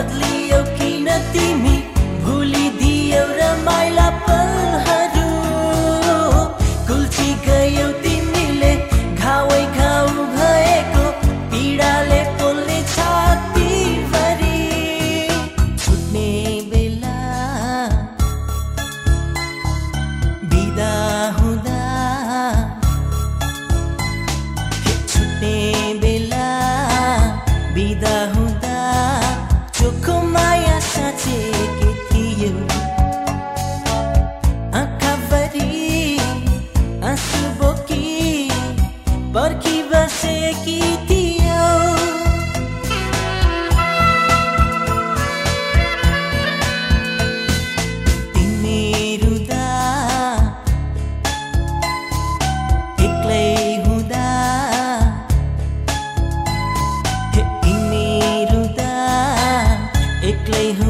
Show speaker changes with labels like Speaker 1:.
Speaker 1: But ugly who